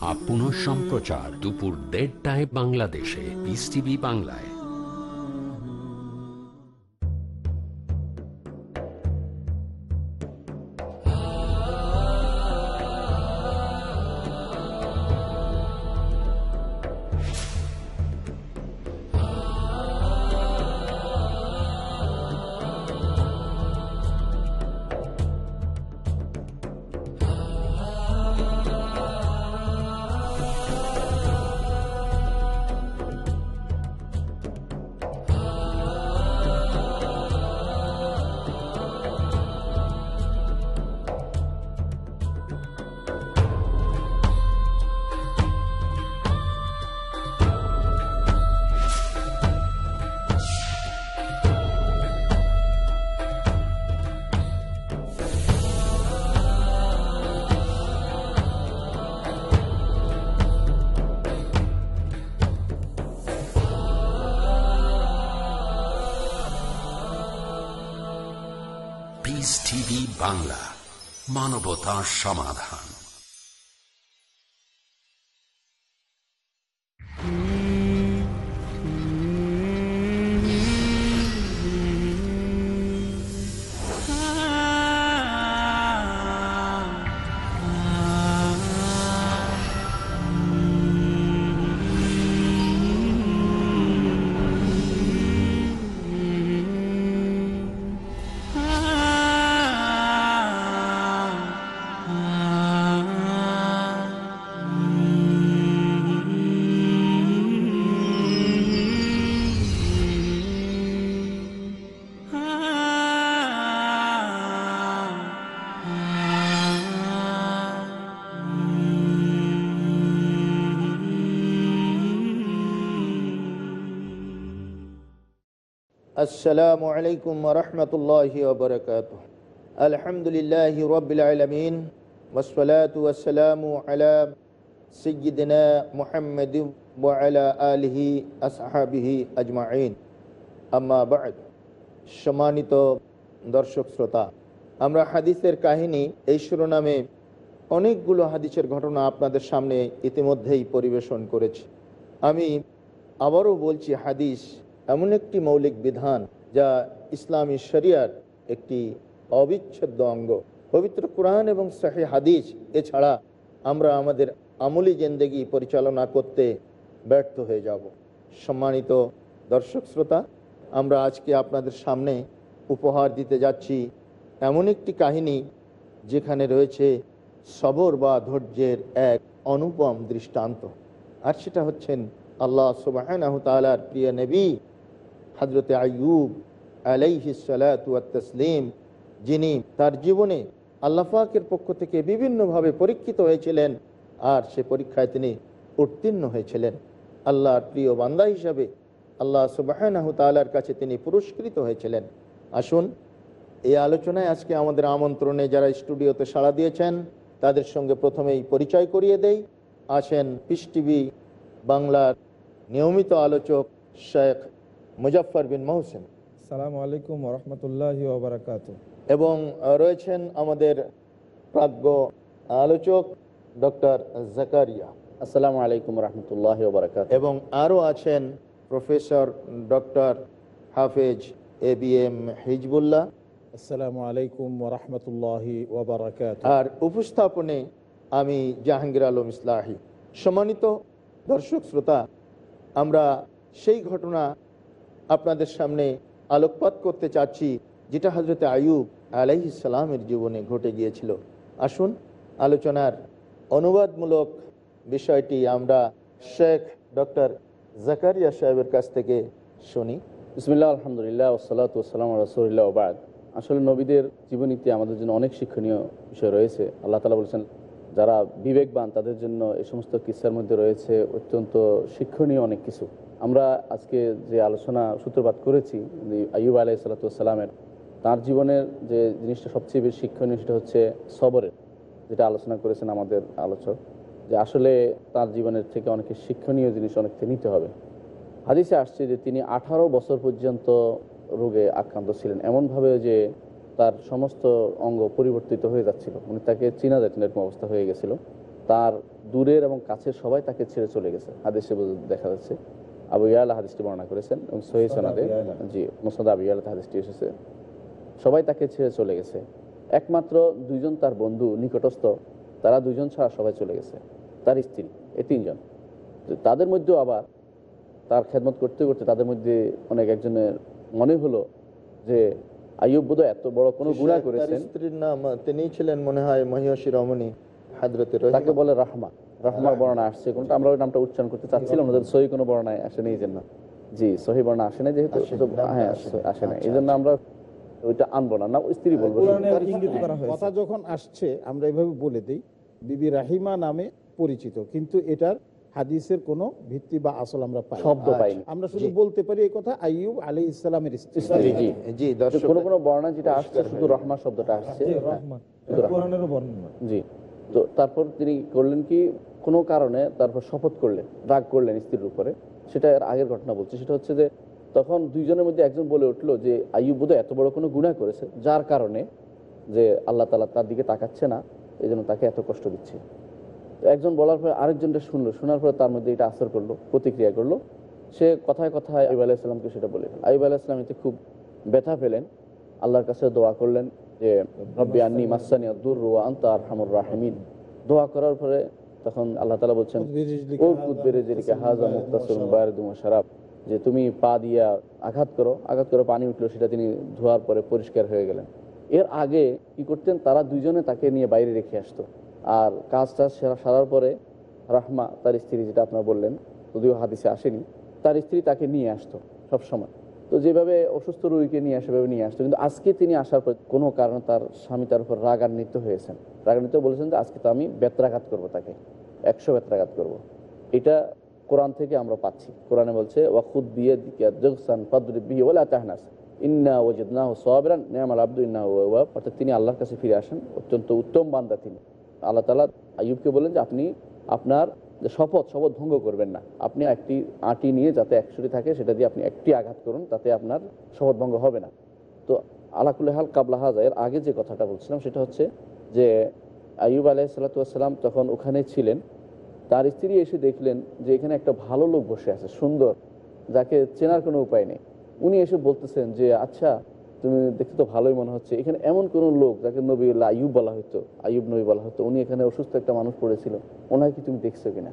আপন সম্প্রচার দুপুর দেড়টায় বাংলাদেশে। বিস টিভি বাংলায়। বাংলা মানবতা সমাধান। আসসালামু আলাইকুম রহমতুল্লাহি ওবরকাত আলহামদুলিল্লাহ রবিল আলমিন ওসলাত ওসালামু আলা সৈয়দিনা মোহাম্মদ ওয়ালা আলহি আসহাবিহি আজমাইন। আম্মা বাদ। সম্মানিত দর্শক শ্রোতা, আমরা হাদিসের কাহিনী, এই শিরোনামে অনেকগুলো হাদিসের ঘটনা আপনাদের সামনে ইতিমধ্যেই পরিবেশন করেছি। আমি আবারও বলছি, হাদিস এমন একটি মৌলিক বিধান যা ইসলামী শরিয়ার একটি অবিচ্ছেদ্য অঙ্গ। পবিত্র কোরআন এবং শাহী হাদিস এছাড়া আমরা আমাদের আমলি জেন্দেগি পরিচালনা করতে ব্যর্থ হয়ে যাব। সম্মানিত দর্শক শ্রোতা, আমরা আজকে আপনাদের সামনে উপহার দিতে যাচ্ছি এমন একটি কাহিনী যেখানে রয়েছে সবর বা ধৈর্যের এক অনুপম দৃষ্টান্ত। আর সেটা হচ্ছেন আল্লাহ সুবাহ প্রিয় নবী হজরতে আয়ুব আলাইহিসালাম যিনি তার জীবনে আল্লাহাকের পক্ষ থেকে বিভিন্নভাবে পরীক্ষিত হয়েছিলেন আর সে পরীক্ষায় তিনি উত্তীর্ণ হয়েছিলেন। আল্লাহর প্রিয় বান্দা হিসাবে আল্লাহ সুবাহ তালার কাছে তিনি পুরস্কৃত হয়েছিলেন। আসুন, এই আলোচনায় আজকে আমাদের আমন্ত্রণে যারা স্টুডিওতে সাড়া দিয়েছেন, তাদের সঙ্গে প্রথমেই পরিচয় করিয়ে দেই। আছেন পিস টিভি বাংলার নিয়মিত আলোচক শেখ মুজফর বিন মহসেন। সালামু আলাইকুম রহমতুল্লাহ ওবরাকাত এবং রয়েছেন আমাদের প্রাজ্ঞ আলোচক ডক্টর জাকারিয়া। আসসালামু আলাইকুম রহমতুল্লাহ বারকাত এবং আরও আছেন প্রফেসর ডক্টর হাফেজ এ বি এম হিজবুল্লাহ। আসসালামু আলাইকুম রহমতুল্লাহ ওবরাকাত আর উপস্থাপনে আমি জাহাঙ্গীর আলম ইসলাহি। সম্মানিত দর্শক শ্রোতা আমরা সেই ঘটনা আপনাদের সামনে আলোকপাত করতে চাচ্ছি, যেটা হজরত আয়ুব আলাইসালামের জীবনে ঘটে গিয়েছিল। আসুন, আলোচনার অনুবাদমূলক বিষয়টি আমরা শেখ ডক্টর জাকারিয়া সাহেবের কাছ থেকে শুনি। বিসমিল্লাহ, আলহামদুলিল্লাহ ওসালাত ওসালাম রসুল্লাহ ওবাদ আসলে নবীদের জীবনীতে আমাদের জন্য অনেক শিক্ষণীয় বিষয় রয়েছে। আল্লাহ তালা বলেছেন, যারা বিবেকবান তাদের জন্য এই সমস্ত কিস্সার মধ্যে রয়েছে অত্যন্ত শিক্ষণীয় অনেক কিছু। আমরা আজকে যে আলোচনা সূত্রপাত করেছি, যে আইয়ুব আলাহ সালাতামের তার জীবনের যে জিনিসটা সবচেয়ে বেশি শিক্ষণীয় সেটা হচ্ছে সবরের, যেটা আলোচনা করেছেন আমাদের আলোচক, যে আসলে তার জীবনের থেকে অনেকে শিক্ষণীয় জিনিস অনেককে নিতে হবে। হাদিসে আসছে যে তিনি আঠারো বছর পর্যন্ত রোগে আক্রান্ত ছিলেন। এমনভাবে যে তার সমস্ত অঙ্গ পরিবর্তিত হয়ে যাচ্ছিল মানে তাকে চিনা যাচ্ছে এরকম অবস্থা হয়ে গেছিল। তার দূরের এবং কাছের সবাই তাকে ছেড়ে চলে গেছে। হাদিসে দেখা যাচ্ছে। আবু ইয়ালা হাদিসটি বর্ণনা করেছেন এবং সহি সনাদে। জি মোসাদ আবু ইয়ালাতে হাদিসটি এসেছে। সবাই তাকে ছেড়ে চলে গেছে। একমাত্র দুইজন তার বন্ধু নিকটস্থ তারা দুইজন ছাড়া সবাই চলে গেছে। তার স্ত্রী এই তিনজন। তো তাদের মধ্যেও আবার তার খেদমত করতে করতে তাদের মধ্যে অনেক একজনের মনে হলো যে আইয়ুব বোধহয় এত বড় কোনো গুণা করেছেন। স্ত্রীর নাম তিনি ছিলেন মনে হয় মহিষী রমণী হাজরতের তাকে বলে রাহমা রাহমার বর্ণনা আসছে কোনটা? আমরা ওই নামটা উচ্চারণ করতে চাচ্ছিলাম আমাদের সহি কোনো বর্ণায় আসে না এই জন্য। জি সহি বর্ণা আসে না যেহেতু আসেনি, হ্যাঁ আসে না আচ্ছা, এই জন্য আমরা ওইটা আনব না না স্ত্রী বলব। কথা যখন আসছে আমরা এভাবে বলে দিই বিবি রাহিমা নামে পরিচিত কিন্তু এটার হাদিসের কোনো ভিত্তি বা আসল আমরা পাই না। শব্দ পাইনি আমরা শুধু বলতে পারি এই কথা আইয়ুব আলী ইসলামের স্ত্রী। জি। জি দর্শক। কোনো কোনো বর্ণা যেটা আসছে শুধু রহমা শব্দটা আসছে। রহমান জি তো তারপর তিনি করলেন কি? কোনো কারণে তারপর শপথ করলেন, রাগ করলেন স্ত্রীর উপরে, সেটা এর আগের ঘটনা বলছে। সেটা হচ্ছে যে তখন দুইজনের মধ্যে একজন বলে উঠল যে, আইয়ুব বোধহয় এত বড় কোনো গুণা করেছে, যার কারণে যে আল্লাহ তালা তার দিকে তাকাচ্ছে না এই জন্য তাকে এত কষ্ট দিচ্ছে। একজন বলার পরে আরেকজনটা শুনলো, শোনার পরে তার মধ্যে এটা আসর করল, প্রতিক্রিয়া করল। সে কথায় কথায় আইব আলাইসাল্লামকে সেটা বলে ফেলল আইব আলাইসাল্লাম এতে খুব ব্যথা পেলেন, আল্লাহর কাছে দোয়া করলেন যে, রব্বি আন্নি মাসানিয়া দুর রুয়া আন্তা আর রাহমিন। দোয়া করার পরে তখন আল্লাহ তালা বলছেন ও কুদবেরে জেরিকে হাজা মুক্তাসুর বায়রদুমা শারাব যে তুমি পা দিয়া আঘাত করো আঘাত করে পানি উঠল সেটা তিনি ধোয়ার পরে পরিষ্কার হয়ে গেলেন। এর আগে কি করতেন তারা দুইজনে তাকে নিয়ে বাইরে রেখে আসতো। আর কাজটা সেরা সারার পরে রাহমা তার স্ত্রী যেটা আপনারা বললেন যদিও হাদিসে আসেনি তার স্ত্রী তাকে নিয়ে আসতো সবসময়। তো যেভাবে অসুস্থ রোগীকে নিয়ে সেভাবে নিয়ে আসতো। কিন্তু আজকে তিনি আসার পর কোনো কারণে তার স্বামী তার উপর রাগান্বিত হয়েছেন। রাগান্বিত বলেছেন যে, আজকে তো আমি বেত্রাঘাত করব তাকে। একশো বেত্রাঘাত করব। এটা কোরআন থেকে আমরা পাচ্ছি। কোরআনে বলছে ওয়াকুদ বিয়ে জগসান পাদ্রি বিয়ে বলে তাহনাস। ইন্না ওয়াজিদনা সোয়াবরান নিয়ামাল আব্দু ইন্না ওয়াব অর্থাৎ তিনি আল্লাহর কাছে ফিরে আসেন। অত্যন্ত উত্তম বান্দা তিনি। আল্লাহ তালা আয়ুবকে বলেন যে, আপনি আপনার শপথ শপথ ভঙ্গ করবেন না। আপনি একটি আটি নিয়ে যাতে একশোটি থাকে, সেটা দিয়ে আপনি একটি আঘাত করুন, তাতে আপনার শপথ ভঙ্গ হবে না। তো আলাকুল্লাহাল কাবলা হাজা, এর আগে যে কথাটা বলছিলাম, সেটা হচ্ছে যে আইয়ুব আলাইসাল্লাতাম তখন ওখানে ছিলেন। তার স্ত্রী এসে দেখলেন যে এখানে একটা ভালো লোক বসে আছে, সুন্দর, যাকে চেনার কোনো উপায় নেই। উনি এসে বলতেছেন যে আচ্ছা তুমি দেখতে তো ভালোই মনে হচ্ছে। এখানে এমন কোন লোক যাকে নবী আয়ুব বলা হতো আয়ুব নবী বলা হতো, উনি এখানে অসুস্থ একটা মানুষ পড়েছিল। ওনাকে তুমি দেখছ কিনা?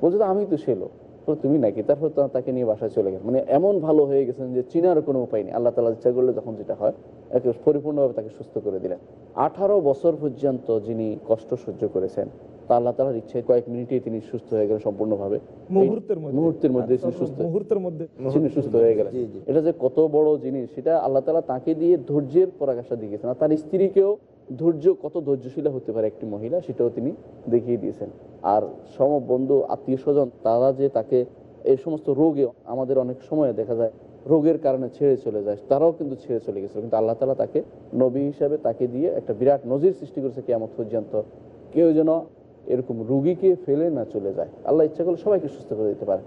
বলছো তো আমি তো সে লোক। বলল, তুমি নাকি? তারপর তো তাকে নিয়ে বাসায় চলে গেলেন মানে এমন ভালো হয়ে গেছেন যে চিনার কোনো উপায় নেই। আল্লাহ তালা ইচ্ছা করলে যখন যেটা হয় একে পরিপূর্ণভাবে তাকে সুস্থ করে দিলেন। আঠারো বছর পর্যন্ত যিনি কষ্ট সহ্য করেছেন তা আল্লাহ তালার ইচ্ছায় কয়েক মিনিটেই তিনি সুস্থ হয়ে গেলেন সম্পূর্ণভাবে। মুহূর্তের মধ্যে। মুহূর্তের মধ্যে তিনি সুস্থ মুহূর্তের মধ্যে। তিনি সুস্থ হয়ে গেলেন। এটা যে কত বড় জিনিস সেটা আল্লাহ তালা তাকে দিয়ে ধৈর্যের পরাকাশা দিয়েছেন। আর তার স্ত্রীকেও ধৈর্য, কত ধৈর্যশীলা হতে পারে একটি মহিলা, সেটাও তিনি দেখিয়ে দিয়েছেন। আর সম বন্ধু আত্মীয় স্বজন, তারা যে তাকে এই সমস্ত রোগে আমাদের অনেক সময় দেখা যায়, রোগের কারণে ছেড়ে চলে যায়, তারাও কিন্তু ছেড়ে চলে গেছিল। কিন্তু আল্লাহ তালা তাকে নবী হিসাবে তাকে দিয়ে একটা বিরাট নজির সৃষ্টি করেছে কেমন পর্যন্ত। কেউ যেন এরকম রুগীকে ফেলে না চলে যায়। আল্লাহ ইচ্ছা করলে সবাইকে সুস্থ করে দিতে পারে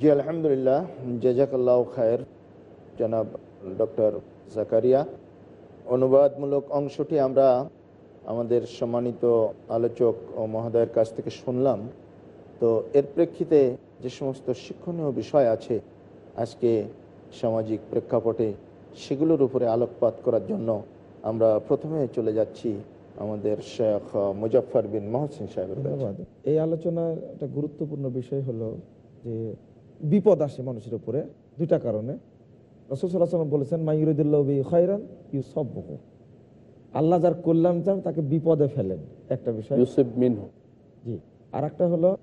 জি, আলহামদুলিল্লাহ। জেজাকাল্লাহ খায়ের। জনাব ডক্টর জাকারিয়া অনুবাদমূলক অংশটি আমরা আমাদের সম্মানিত আলোচক ও মহোদয়ের কাছ থেকে শুনলাম। তো এর প্রেক্ষিতে যে সমস্ত শিক্ষণীয় বিষয় আছে আজকে সামাজিক প্রেক্ষাপটে সেগুলোর উপরে আলোকপাত করার জন্য আমরা প্রথমে চলে যাচ্ছি আমাদের শেখ মুজফর বিন মহসিন সাহেবের এই আলোচনার একটা গুরুত্বপূর্ণ বিষয় হলো যে বিপদ আসে মানুষের উপরে দুইটা কারণে। রসুসাল্লাম বলেছেন খয়রান আল্লাহ যার কল্যাণ চান তাকে বিপদে ফেলেন। একটা বিষয়। ইউসুফ মিনহু। জি। আর একটা হলো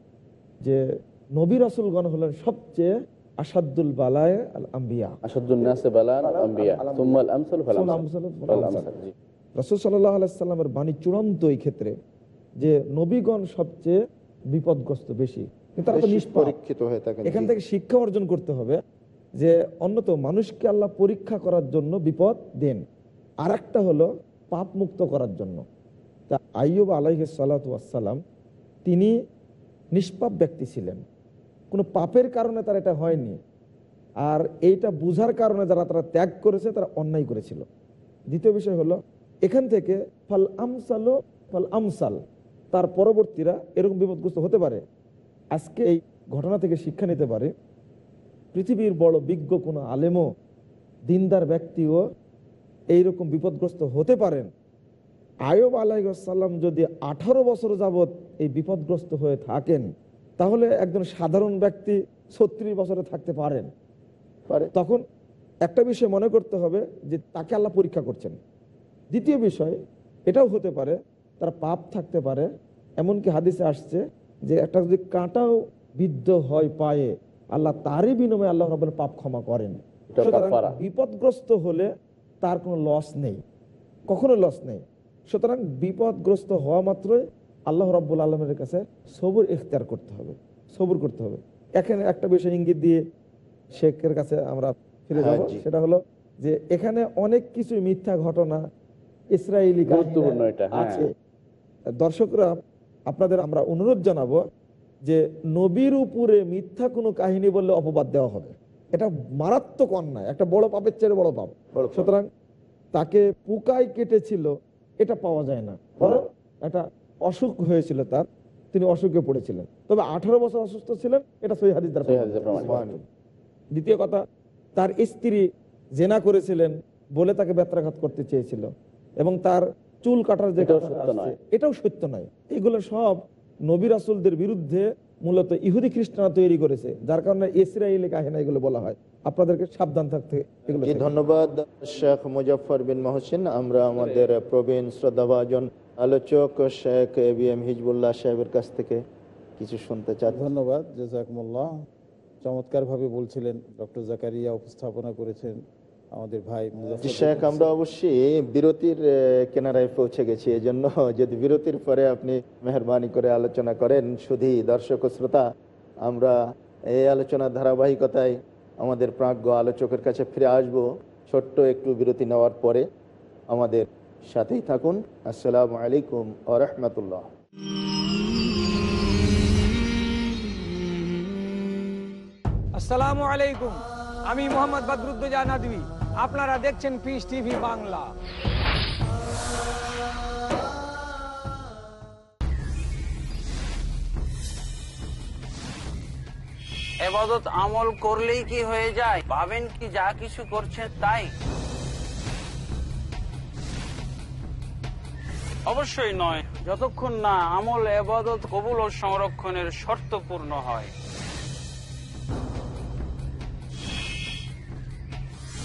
যে নবী রসুলগণ হলেন সবচেয়ে আসাদুল বালায় আল আম্বিয়া। রসুল সাল্লাহ আলাইসাল্লামের বাণী চূড়ান্ত এই ক্ষেত্রে যে নবীগণ সবচেয়ে বিপদগ্রস্ত বেশি। কিন্তু এখান থেকে শিক্ষা অর্জন করতে হবে। যে অন্যত মানুষকে আল্লাহ পরীক্ষা করার জন্য বিপদ দেন। আর একটা হলো পাপ মুক্ত করার জন্য। তা আইয়ুব আলাইহ সালাতাম তিনি নিষ্পাপ ব্যক্তি ছিলেন। কোনো পাপের কারণে তার এটা হয়নি। আর এইটা বুঝার কারণে যারা তারা ত্যাগ করেছে, তারা অন্যায় করেছিল। দ্বিতীয় বিষয় হলো, এখান থেকে ফল আমসাল ফল আমসাল, তার পরবর্তীরা এরকম বিপদগ্রস্ত হতে পারে। আজকে এই ঘটনা থেকে শিক্ষা নিতে পারে পৃথিবীর বড় বিজ্ঞ কোনো আলেমও দিনদার ব্যক্তিও এইরকম বিপদগ্রস্ত হতে পারেন। আয়ব আলাইসাল্লাম যদি আঠারো বছর যাবৎ এই বিপদগ্রস্ত হয়ে থাকেন তাহলে একজন সাধারণ ব্যক্তি ছত্রিশ বছরে থাকতে পারেন। পারে। তখন একটা বিষয় মনে করতে হবে যে তাকে আল্লাহ পরীক্ষা করছেন। দ্বিতীয় বিষয় এটাও হতে পারে তার পাপ থাকতে পারে। এমনকি হাদিসে আসছে যে একটা যদি কাঁটাও বিদ্ধ হয় পায়ে আল্লাহ তারই বিনিময়ে আল্লাহ রবের পাপ ক্ষমা করেন। বিপদগ্রস্ত হলে তার কোনো লস নেই। কখনো লস নেই। সুতরাং বিপদগ্রস্ত হওয়া মাত্রই আল্লাহ রব্বুল আলমের কাছে সবুর ইখতিয়ার করতে হবে। সবুর করতে হবে। এখানে একটা বিষয় ইঙ্গিত দিয়ে শেখের কাছে আমরা ফিরে হ্যাঁ, যাব সেটা হলো যে এখানে অনেক কিছু মিথ্যা ঘটনা ইসরায়েলি গুরুত্বপূর্ণ হ্যাঁ। আছে। দর্শকরা আপনাদের আমরা অনুরোধ জানাব যে নবীর উপরে মিথ্যা কোনো কাহিনী বললে অপবাদ দেওয়া হবে। এটা মারাত্মক অন্যায় একটা বড় পাপের চেয়ে বড় পাপ। সুতরাং তাকে পুকায় কেটেছিল এটা পাওয়া যায় না। একটা অসুখ হয়েছিল তার তিনি অসুখে পড়েছিলেন। তবে আঠারো বছর অসুস্থ ছিলেন এটা সহি হাদিস। দ্বিতীয় কথা তার স্ত্রী জেনা করেছিলেন বলে তাকে ব্যত্রাঘাত করতে চেয়েছিল এবং তার চুল কাটার যে এটাও কথাটা সত্য আসছে, নয়। এটাও সত্য নয়। এগুলো সব নবী রাসুলদের বিরুদ্ধে মূলত ইহুদি খ্রিস্টানরা তৈরি করেছে যার কারণে ইসরায়েলি কাহিনী এগুলো বলা হয়। আপনাদেরকে সাবধান থাকতে এগুলো ধন্যবাদ শেখ মুজফর বিন মহসিন। আমরা আমাদের প্রবীণ শ্রদ্ধাভাজন আলোচক Sheikh A B M Hizbullah সাহেবের কাছ থেকে কিছু শুনতে চাচ্ছি ধন্যবাদ জেজাকুমুল্লাহ। চমৎকারভাবে বলছিলেন ডক্টর জাকারিয়া উপস্থাপনা করেছেন আমাদের ভাই মুজাফফর শেখ আমরা অবশ্যই বিরতির কেনারায় পৌঁছে গেছি এই জন্য যদি বিরতির পরে আপনি মেহরবানি করে আলোচনা করেন শুধু দর্শক শ্রোতা আমরা এই আলোচনার ধারাবাহিকতায় আমাদের প্রাজ্ঞ আলোচকের কাছে ফিরে আসব। ছোট্ট একটু বিরতি নেওয়ার পরে আমাদের সাথেই থাকুন। আসসালামু আলাইকুম আ রহমতুল্লাহ। আসসালামু আলাইকুম। আমি মোহাম্মদ বদরুদ্দোজা নদী আপনারা দেখছেন পিস টিভি বাংলা। এবাদত আমল করলেই কি হয়ে যায়? ভাবেন কি যা কিছু করছেন তাই? অবশ্যই নয়। যতক্ষণ না আমল এবাদত কবুল ও সংরক্ষণের শর্ত পূর্ণ হয়।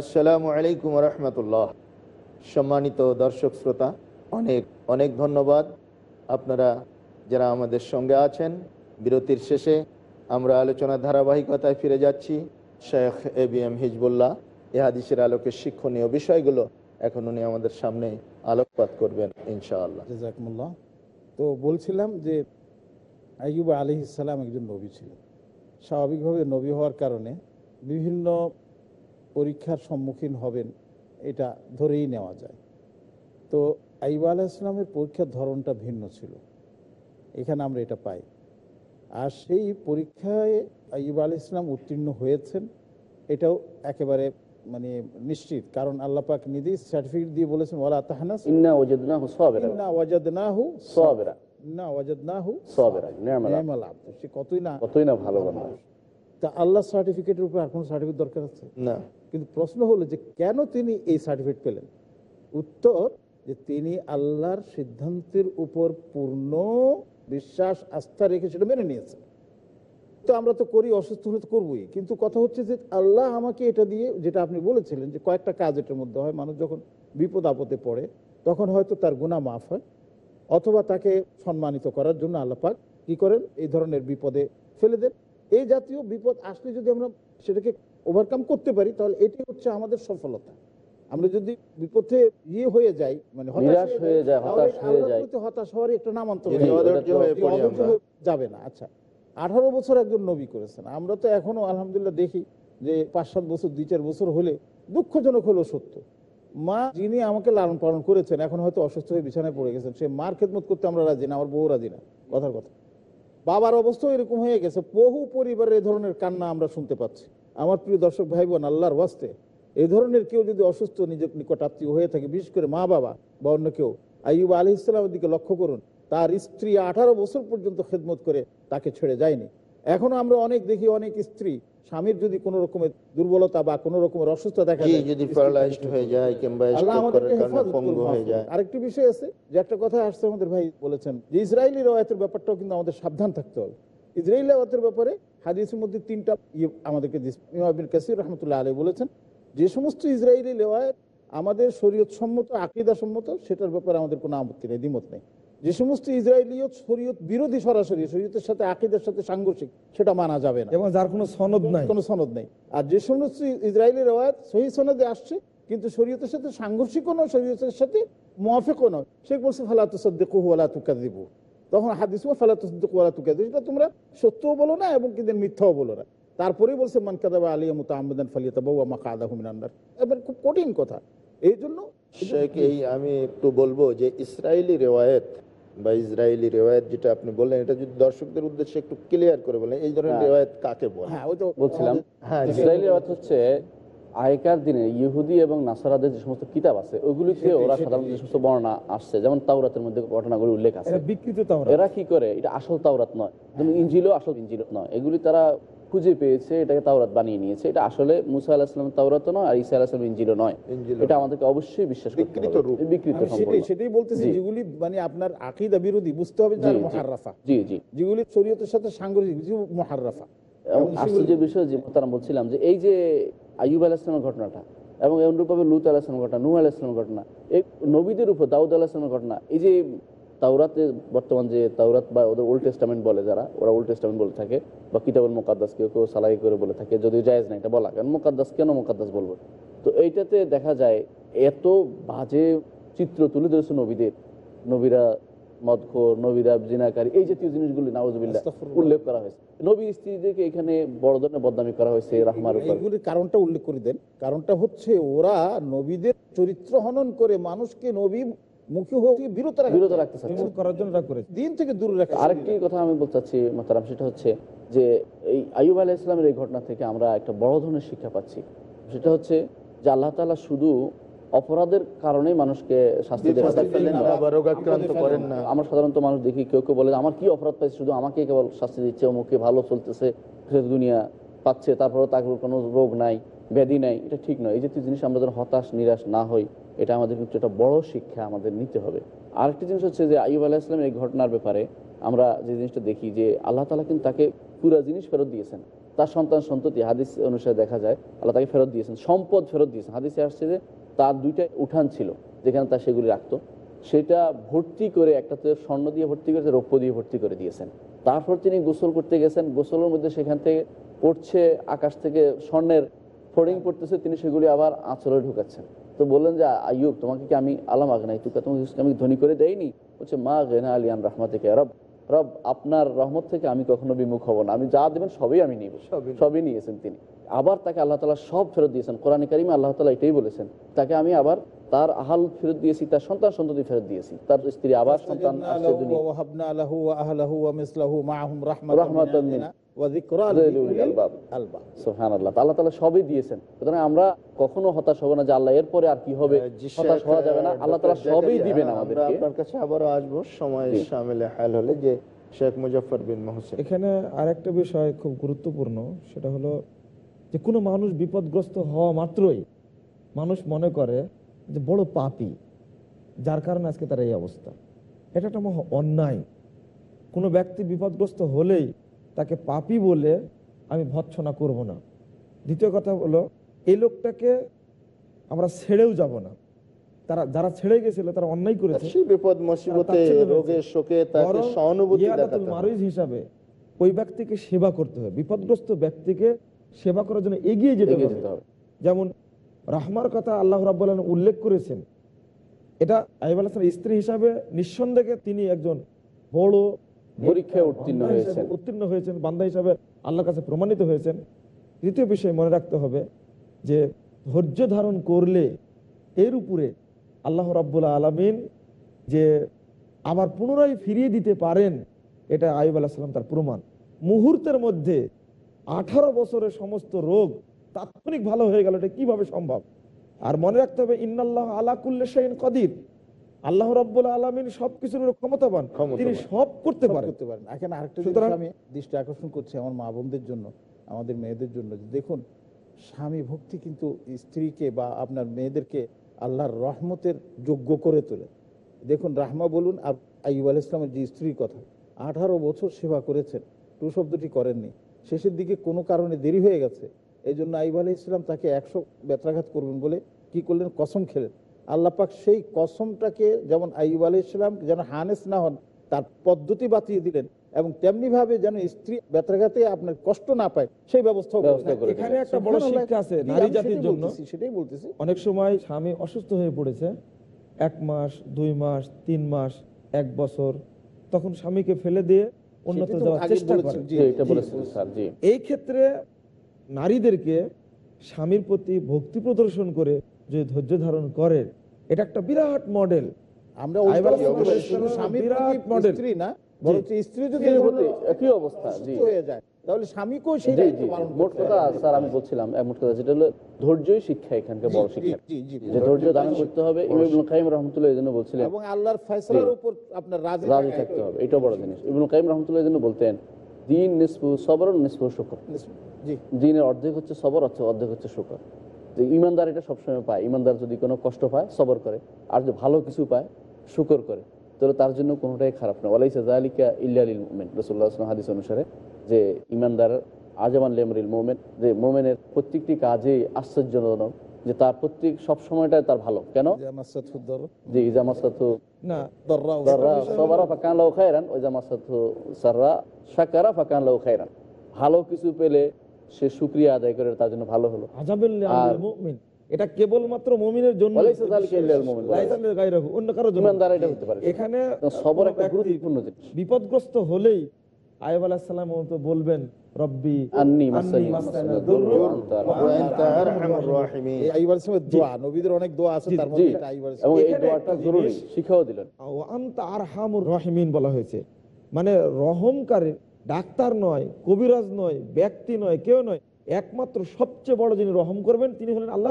আসসালামু আলাইকুম রহমতুল্লাহ। সম্মানিত দর্শক শ্রোতা, অনেক অনেক ধন্যবাদ। আপনারা যারা আমাদের সঙ্গে আছেন, বিরতির শেষে আমরা আলোচনার ধারাবাহিকতায় ফিরে যাচ্ছি। Sheikh A B M Hizbullah, এ হাদিসের আলোকে শিক্ষণীয় বিষয়গুলো এখন উনি আমাদের সামনে আলোকপাত করবেন, ইনশাআল্লাহ। তো বলছিলাম যে আইয়ুব আলী ইসালাম একজন নবী ছিলেন। স্বাভাবিকভাবে নবী হওয়ার কারণে বিভিন্ন পরীক্ষার সম্মুখীন হবেন এটা ধরেই নেওয়া যায় তো আইব আলাহ ইসলামের পরীক্ষার ধরনটা ভিন্ন ছিল এখানে আমরা এটা পাই আর সেই পরীক্ষায় আইব আলী ইসলাম উত্তীর্ণ হয়েছেন এটাও একেবারে মানে নিশ্চিত কারণ আল্লাহ পাক নিজেই সার্টিফিকেট দিয়ে বলেছেন ওয়ালা তাহানাস ইন্না ওয়াজাদনাহু সাবিরা। ইন্না ওয়াজাদনাহু সাবিরা। ইন্না ওয়াজাদনাহু সাবিরা। নি'মাল সে কতই না কতই না ভালো বান্দা তা আল্লাহ সার্টিফিকেটের উপর আর কোনো সার্টিফিকেট দরকার আছে? না। কিন্তু প্রশ্ন হলো যে কেন তিনি এই সার্টিফিকেট পেলেন? উত্তর যে তিনি আল্লাহর সিদ্ধান্তের উপর পূর্ণ বিশ্বাস আস্থা রেখে সেটা মেনে নিয়েছেন। তো আমরা তো করি অসুস্থ হলে তো করবোই। কিন্তু কথা হচ্ছে যে আল্লাহ আমাকে এটা দিয়ে যেটা আপনি বলেছিলেন যে কয়েকটা কাজ এটার মধ্যে হয়। মানুষ যখন বিপদ আপদে পড়ে তখন হয়তো তার গুণা মাফ হয়। অথবা তাকে সম্মানিত করার জন্য আল্লাপাক কি করেন? এই ধরনের বিপদে ফেলে দেন। এই জাতীয় বিপদ আসলে যদি আমরা সেটাকে ওভারকাম করতে পারি তাহলে এটি হচ্ছে আমাদের সফলতা। আমরা যদি বিপথে ইয়ে হয়ে যাই মানে হতাশ হয়ে যায়, হতাশ হয়ে যায়। হতাশ হওয়ারই একটা নামান্তর হয়ে হয়ে যে আমরা। যাবে না। আচ্ছা আঠারো বছর একজন নবী করেছেন। আমরা তো এখনও আলহামদুলিল্লাহ দেখি যে পাঁচ সাত বছর দুই চার বছর হলে দুঃখজনক হলো সত্য। মা যিনি আমাকে লালন পালন করেছেন এখন হয়তো অসুস্থ হয়ে বিছানায় পড়ে গেছেন। সে মার খেদমত করতে আমরা রাজি না আমার বউ রাজি না। কথার কথা। বাবার অবস্থাও এরকম হয়ে গেছে, বহু পরিবারের এই ধরনের কান্না আমরা শুনতে পাচ্ছি। আমার প্রিয় দর্শক ভাই বোন আল্লাহর ওয়াস্তে, এই ধরনের কেউ যদি অসুস্থ, নিজের নিকট আত্মীয় হয়ে থাকে, বিশেষ করে মা বাবা বা অন্য কেউ আইব আলি ইসলামের দিকে লক্ষ্য করুন, তার স্ত্রী আঠারো বছর পর্যন্ত খেদমত করে তাকে ছেড়ে যায়নি। এখনও আমরা অনেক দেখি, অনেক স্ত্রী স্বামীর যদি কোনো রকমের দুর্বলতা বা কোনো রকমের অসুস্থতা দেখা যায় যদি প্যারালাইজড হয়ে যায় কিংবা হয়ে যায়। আরেকটি বিষয় আছে যে একটা কথা আসছে আমাদের ভাই বলেছেন যে ইসরায়েলি রায়তের ব্যাপারটাও কিন্তু আমাদের সাবধান থাকতে হবে। ইসরায়েলি রায়তের ব্যাপারে হাদিসের মধ্যে তিনটা ইয়ে আমাদেরকে কাসির রহমতুল্লাহ আলী বলেছেন যে সমস্ত ইসরায়েলি রেওয়ায়ত আমাদের শরীয়ত সম্মত আকিদা সম্মত সেটার ব্যাপারে আমাদের কোনো আপত্তি নেই দ্বিমত নেই। যে সমস্ত ইসরায়েলিয়ত শরীয়ত বিরোধী সরাসরি শরীয়তের সাথে আকিদার সাথে সাংঘর্ষিক সেটা মানা যাবে না। এবং যার কোনো সনদ নাই। কোনো সনদ নেই। আর যে সমস্ত ইসরায়েলি রেওয়ায়ত সহি সনদে আসছে কিন্তু শরীয়তের সাথে সাংঘর্ষিকও নয় শরীয়তের সাথে মোয়াফেকও নয়। সে বলছে ফালাতু সদ্দিকু ওয়ালা তুকাদিবু তখন হাদিস ফালাতু সদ্দিকু ওয়ালা তুকাদিবু এটা তোমরা সত্যও বলো না এবং কিন্তু মিথ্যাও বলো না। তারপরেই বলছে মান কাদাবা আলিয়া মুতা আহমেদান ফালিয়াতা বউ আমা কাদাহু মিনান্নার এবার খুব কঠিন কথা। এই জন্য এই আমি একটু বলব যে ইসরায়েলি রেওয়ায়েত বা ইসরায়েলি রেওয়ায়েত যেটা আপনি বললেন এটা যদি দর্শকদের উদ্দেশ্যে একটু ক্লিয়ার করে বলেন এই ধরনের হ্যাঁ। রেওয়ায়েত কাকে বলে? হ্যাঁ ওই তো বলছিলাম হ্যাঁ, ইসরায়েলি অর্থ হচ্ছে আগেকার দিনে ইহুদি এবং নাসারাদের যে সমস্ত কিতাব আছে ওইগুলিতে ওরা সাধারণত যে সমস্ত বর্ণনা আসছে যেমন তাওরাতের মধ্যে ঘটনাগুলি উল্লেখ আছে। এটা বিকৃত তাওরাত। এরা কি করে? এটা আসল তাওরাত নয়। যেমন ইঞ্জিলও আসল ইঞ্জিল নয়। এগুলি তারা খুঁজে পেয়েছে এটাকে তাওরাত বানিয়ে নিয়েছে। এটা আসলে মুসা আল্লাহ আলাহিসামের তাওরাত নয় আর ইসা আলাহিসামের ইঞ্জিলও নয়। এটা আমাদেরকে অবশ্যই বিশ্বাস করতে হবে। বিকৃত সেটাই সেটাই বলতেছি যেগুলি মানে আপনার আকিদা বিরোধী বুঝতে হবে যার জি। জি। জি যেগুলি শরীয়তের সাথে সাংঘর্ষিক মহারাফা এবং আশ্চর্যের বিষয় যে তারা বলছিলাম যে এই যে আইয়ুব আলাহসামের ঘটনাটা এবং অনুরূপভাবে লুত আলাহ ঘটনা নূ আলাহ ঘটনা এই নবীদের উপর দাউদ আলাহ ঘটনা এই যে তাওরাতে বর্তমান যে তাওরাত বা ওদের ওল্ড টেস্টামেন্ট বলে যারা ওরা ওল্ড টেস্টামেন্ট বলে থাকে বা কিতাবুল মোকাদ্দাস কেউ কেউ সালাই করে বলে থাকে যদিও জায়েজ না এটা বলা। কারণ মোকাদ্দাস কেন মোকাদ্দাস বলব? তো এইটাতে দেখা যায় এত বাজে চিত্র তুলে ধরেছে নবীদের। নবীরা মদখোর নবীরা জিনাকারী এই জাতীয় জিনিসগুলি নাওজবিল্লা উল্লেখ করা হয়েছে। নবীর স্ত্রীদেরকে এখানে বড় ধরনের বদনামি করা হয়েছে রাহমার উপর। এইগুলির কারণটা উল্লেখ করে দেন। কারণটা হচ্ছে ওরা নবীদের চরিত্র হনন করে মানুষকে নবী মুখী হয়ে বিরত বিরত রাখতে চাচ্ছে। করার জন্য করেছে। দিন থেকে দূরে রাখে আরেকটি কথা আমি বলতে চাচ্ছি মাতারাম সেটা হচ্ছে যে এই আইয়ুব আলাহ ইসলামের এই ঘটনা থেকে আমরা একটা বড় ধরনের শিক্ষা পাচ্ছি। সেটা হচ্ছে যে আল্লাহ তাআলা শুধু অপরাধের কারণেই মানুষকে শাস্তি দেন শাস্তি ফেলেন না বা রোগাক্রান্ত করেন না। আমরা সাধারণত মানুষ দেখি কেউ কেউ বলে আমার কি অপরাধ পাইছে? শুধু আমাকে কেবল শাস্তি দিচ্ছে অমুকে ভালো চলতেছে সে দুনিয়া পাচ্ছে তারপরে তার কোনো রোগ নাই ব্যাধি নাই। এটা ঠিক নয়। এই জাতীয় জিনিস আমরা যেন হতাশ নিরাশ না হই এটা আমাদের কিন্তু একটা বড় শিক্ষা আমাদের নিতে হবে। আরেকটি জিনিস হচ্ছে যে আইব আলাহ ইসলামের এই ঘটনার ব্যাপারে আমরা যে জিনিসটা দেখি যে আল্লাহ তালা কিন্তু তাকে পুরা জিনিস ফেরত দিয়েছেন। তার সন্তান সন্ততি, হাদিস অনুসারে দেখা যায়, আল্লাহ তাকে ফেরত দিয়েছেন, সম্পদ ফেরত দিয়েছেন। হাদিসে আসছে যে তার দুইটা উঠান ছিল, যেখানে তার সেগুলি রাখতো। সেটা ভর্তি করে একটাতে স্বর্ণ দিয়ে ভর্তি করেছে, রৌপ্য দিয়ে ভর্তি করে দিয়েছেন। তারপর তিনি গোসল করতে গেছেন, গোসলের মধ্যে সেখান থেকে পড়ছে, আকাশ থেকে স্বর্ণের ফোর্ডিং পড়তেছে, তিনি সেগুলি আবার আঁচলে ঢুকাচ্ছেন। তো বললেন যে আইয়ুব তোমাকে কি আমি আলাম আগনাই তুকা তোমাকে আমি ধনী করে দেয়নি বলছে মা গেনা আলিয়ান রহমা থেকে রব রব আপনার রহমত থেকে আমি কখনো বিমুখ হব না। আমি যা দেবেন সবই আমি নিব। সবই নিয়েছেন তিনি। আবার তাকে আল্লাহ তালা সব ফেরত দিয়েছেন। কোরআন কারিমে আল্লাহ তালা এটাই বলেছেন। তাকে আমি আবার তার আহাল ফেরত দিয়েছি তার সন্তান সন্ততি ফেরত দিয়েছি। তার স্ত্রী আবার সন্তান আল্লাহ তালা সবই দিয়েছেন। আমরা কখনো হতাশ না যে আল্লাহ আর কি হবে হতাশ যাবে না। আল্লাহ তালা সবই আপনার কাছে আবারও আসব সময় হলে যে শেখ বিন এখানে আরেকটা বিষয় খুব গুরুত্বপূর্ণ সেটা হলো যে কোনো মানুষ বিপদগ্রস্ত হওয়া মাত্রই মানুষ মনে করে যে বড় পাপি যার কারণে আজকে তার এই অবস্থা। এটা একটা অন্যায়। কোনো ব্যক্তি বিপদগ্রস্ত হলেই তাকে পাপি বলে আমি ভৎসনা করব না। দ্বিতীয় কথা হলো এই লোকটাকে আমরা ছেড়েও যাব না। তারা যারা ছেড়ে গেছিল তারা অন্যায় করেছে। বিপদ মুসিবতে রোগে শোকে তাকে সহানুভূতি দেখাতে হবে। হিসাবে ওই ব্যক্তিকে সেবা করতে হবে। বিপদগ্রস্ত ব্যক্তিকে সেবা করার জন্য এগিয়ে যেতে হবে। যেতে হবে। যেমন রাহমার কথা আল্লাহ রাব্বুল আলামিন উল্লেখ করেছেন। এটা আইব আলাহ স্ত্রী হিসাবে নিঃসন্দেহে তিনি একজন বড় পরীক্ষায় উত্তীর্ণ হয়েছেন। উত্তীর্ণ হয়েছেন বান্দা হিসাবে আল্লাহর কাছে প্রমাণিত হয়েছেন। দ্বিতীয় বিষয় মনে রাখতে হবে যে ধৈর্য ধারণ করলে এর উপরে আল্লাহ রাব্বুল আলমিন যে আবার পুনরায় ফিরিয়ে দিতে পারেন এটা আয়ুব আলাহিসাল্লাম তার প্রমাণ। মুহূর্তের মধ্যে আঠারো বছরের সমস্ত রোগ তাৎক্ষণিক ভালো হয়ে গেল এটা কীভাবে সম্ভব? আর মনে রাখতে হবে ইন্নাল্লাহ আলাকুল্লে শাইন কদির। আল্লাহ রব্বুল আলমিন সবকিছুর ক্ষমতাবান। তিনি সব করতে পারেন। এখানে আরেকটা আমি দৃষ্টি আকর্ষণ করছি আমার মা বোনদের জন্য আমাদের মেয়েদের জন্য। দেখুন স্বামী ভক্তি কিন্তু স্ত্রীকে বা আপনার মেয়েদেরকে আল্লাহর রহমতের যোগ্য করে তোলে। দেখুন রাহমা বলুন আর আইব আল ইসলামের যে স্ত্রীর কথা আঠারো বছর সেবা করেছেন টু শব্দটি করেননি। শেষের দিকে কোনো কারণে দেরি হয়ে গেছে। এই জন্য আইব আলাহ ইসলাম তাকে একশো বেত্রাঘাত করবেন বলে কি করলেন? কসম খেলেন। আল্লাহ পাক সেই কসমটাকে যেমন আইব আলাহ ইসলাম যেন হানেস না হন তার পদ্ধতি বাতিয়ে দিলেন এবং তেমনি ভাবে যেন স্ত্রী বেত্রাঘাতে আপনার কষ্ট না পায় সেই ব্যবস্থা ব্যবস্থা করে এখানে একটা বড় শিক্ষা আছে নারী জাতির জন্য। সেটাই বলতেছি। অনেক সময় স্বামী অসুস্থ হয়ে পড়েছে এক মাস দুই মাস তিন মাস এক বছর তখন স্বামীকে ফেলে দিয়ে অন্যত্র সেটা তো যাওয়ার চেষ্টা করে। বলেছেন, জি, জি, এটা জি। বলেছেন স্যার জি। এই ক্ষেত্রে নারীদেরকে স্বামীর প্রতি ভক্তি প্রদর্শন করে যে ধৈর্য ধারণ করে এটা একটা বিরাট মডেল। আমরা আইব ওই আলাইহিস সালাম শুধু স্বামীর বিরাট প্রতি না? স্ত্রী যদি স্ত্রীর এই প্রতি ধরনের একই অবস্থা হয়ে যায় তাহলে স্বামীকেও সেই জি দায়িত্ব জি পালন মোট কথা স্যার আমি বলছিলাম মোট কথা যেটা হলো ধৈর্যই শিক্ষা এখানকার বড় শিক্ষা। জি, জি, জি। যে ধৈর্য ধারণ করতে হবে ইবনুল কাইম রহমতুল্লাহ এই জন্য বলছিলেন। এবং আল্লাহর ফয়সালার উপর আপনার রাজি রাজি থাকতে হবে। এটাও বড় জিনিস। ইবনুল কাইম রহমতুল্লাহ এই জন্য বলতেন দিন সবর শুকর। দিনের অর্ধেক হচ্ছে সবর অর্থ- অর্ধেক হচ্ছে শুকর। যে ইমানদার এটা সবসময় পায়। ইমানদার যদি কোনো কষ্ট পায় সবর করে। আর যদি ভালো কিছু পায় শুকর করে। তাহলে তার জন্য কোনোটাই খারাপ না। ওয়ালাইসা জালিকা ইল্লালিল মোমেন। রসুল্লাহ আসলাম হাদিস অনুসারে যে ইমানদার আজমান লেমরিল মোমেন যে মোমেনের প্রত্যেকটি কাজেই আশ্চর্যজনক যে তার প্রত্যেক সব সময়টাই তার ভালো। কেন? সবারা ফাকান লাউ খায়রান ওই সাররা শাকারা ফাকান লাউ খায়রান। ভালো কিছু পেলে সে শুক্রিয়া আদায় করে তার জন্য ভালো হলো। আর- এটা কেবলমাত্র মুমিনের জন্য ওয়ালাইসা যালিকা ইল্লাল মুমিন। লাইসা লিগাইরিহি, অন্য কারও জন্য ইমানদার এটা হতে পারে। এখানে সবর একটা গুরুত্বপূর্ণ জিনিস। বিপদগ্রস্ত হলেই আয়ব আলাহিসাল্লাম তো বলবেন রব্বি আন্নি আন্নি মাসানি মাসানা দুররু দুররু আনতা ওয়া আনতা আরহামুর রাহিমিন। এই আইব আলাইহিস দোয়া নবীদের অনেক দোয়া আছে তার মধ্যে এটা আইব আলাইহিস এবং এই দোয়াটা জরুরি শিখাও দিলেন। আরহামুর রহিমিন বলা হয়েছে। মানে রহমকারী ডাক্তার নয় কবিরাজ নয় ব্যক্তি নয় কেউ নয় একমাত্র সবচেয়ে বড় যিনি রহম করবেন তিনি হলেন আল্লাহ।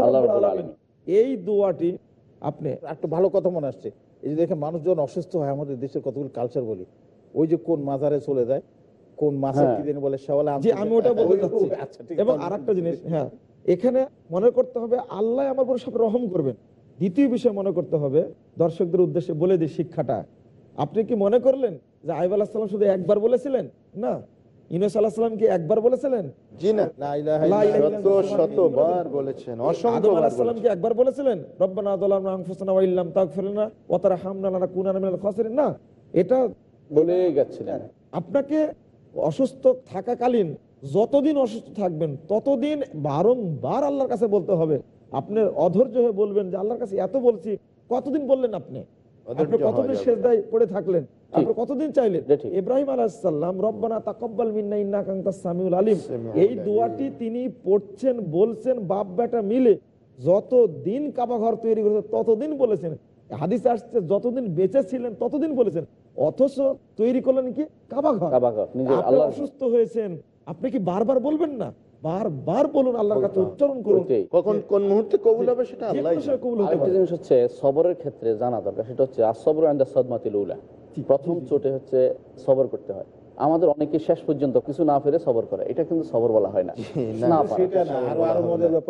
এই দোয়াটি আপনি একটা ভালো কথা মনে আসছে। এই যে দেখেন মানুষ যখন অসুস্থ হয় আমাদের দেশের কতগুলো কালচার বলি। ওই যে কোন মাজারে চলে যায় কোন মাছের হ্যাঁ। কি দিন বলে শেওলা আমি ওটা বলতে আচ্ছা ঠিক এবং আছে। আর একটা জিনিস হ্যাঁ এখানে মনে করতে হবে আল্লাহ আমার উপর সব রহম করবেন। দ্বিতীয় বিষয় মনে করতে হবে দর্শকদের উদ্দেশ্যে বলে দিই শিক্ষাটা। আপনি কি মনে করলেন যে আইব আলাহিসাল্লাম শুধু একবার বলেছিলেন? না। ইউনুস আল্লাহ সাল্লাম কি একবার বলেছিলেন? জি না। শতবার বলেছেন একবার বলেছিলেন? রব্বানা যালামনা আনফুসানা ওয়া ইল্লাম তাগফির ওয়া তারহামনা লানাকুনানা মিনাল খাসিরিন। না এটা বলে যাচ্ছিলেন আপনাকে অসুস্থ থাকাকালীন যতদিন অসুস্থ থাকবেন ততদিন বারংবার আল্লাহর কাছে বলতে হবে। আপনি অধৈর্য হয়ে বলবেন যে আল্লাহর কাছে এত বলছি কতদিন বললেন আপনি? আপনি কতদিন যাবে শেষদায় পড়ে থাকলেন? আপনি কতদিন চাইলেন ইব্রাহিম রব্বানা তাকাব্বাল মিন্না ইন্নাকা আনতাস সামিউল আলিম। এই দোয়াটি তিনি পড়ছেন বলছেন বাপ বেটা মিলে। যতদিন কাবা ঘর তৈরি করেছে ততদিন বলেছেন। হাদিসে আসছে যতদিন বেঁচে ছিলেন ততদিন বলেছেন। অথচ তৈরি করলেন কি? কাবা ঘর কাবাঘর আল্লাহ অসুস্থ হয়েছেন আপনি কি বারবার বলবেন না? বারবার বলুন আল্লাহর কাছে উচ্চারণ করুন। কখন কোন মুহূর্তে কবুল হবে সেটা আল্লাহ কবুল আরেকটা জিনিস হচ্ছে সবরের ক্ষেত্রে জানা দরকার সেটা হচ্ছে আসবর আন্ডার সদমাতিল উলা। প্রথম চোটে হচ্ছে সবর করতে হয়। আমাদের অনেকে শেষ পর্যন্ত কিছু না ফেরে সবর করে। এটা কিন্তু সবর বলা হয় না।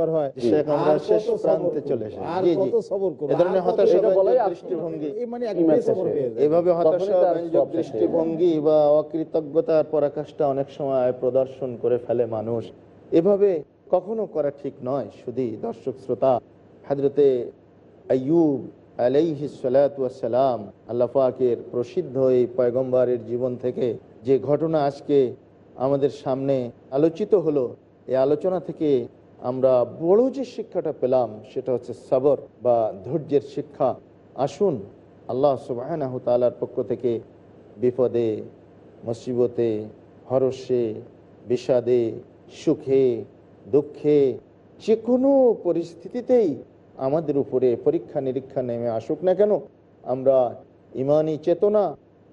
হয় দৃষ্টিভঙ্গি। এভাবে বা অকৃতজ্ঞতার পরাকাষ্ঠা অনেক সময় প্রদর্শন করে ফেলে মানুষ। এভাবে কখনো করা ঠিক নয় শুধু দর্শক শ্রোতা হাজরতে আলাইহি সালাম আল্লাহ প্রসিদ্ধ এই পয়গম্বরের জীবন থেকে যে ঘটনা আজকে আমাদের সামনে আলোচিত হলো, এই আলোচনা থেকে আমরা বড় যে শিক্ষাটা পেলাম, সেটা হচ্ছে সাবর বা ধৈর্যের শিক্ষা। আসুন, আল্লাহ সুবাহ তালার পক্ষ থেকে বিপদে, মুসিবতে হরসে বিষাদে, সুখে, দুঃখে যে কোনো পরিস্থিতিতেই আমাদের উপরে পরীক্ষা নিরীক্ষা নেমে আসুক না কেন, আমরা ইমানি চেতনা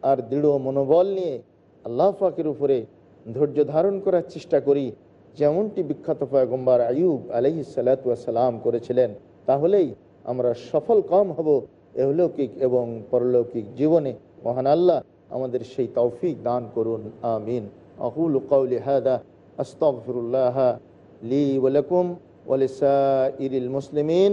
আর দৃঢ় মনোবল নিয়ে আল্লাহ পাকের উপরে ধৈর্য ধারণ করার চেষ্টা করি, যেমনটি বিখ্যাত পয়গম্বর আয়ুব আলহি সালাম করেছিলেন। তাহলেই আমরা সফল কম হব এহলৌকিক এবং পরলৌকিক জীবনে। মহান আল্লাহ আমাদের সেই তৌফিক দান করুন, আমিন। আকুল কৌলি হাদা আস্তফিরুল্লাহ লি ওয়ালাকুম ওয়ালিসাইরিল মুসলিমিন।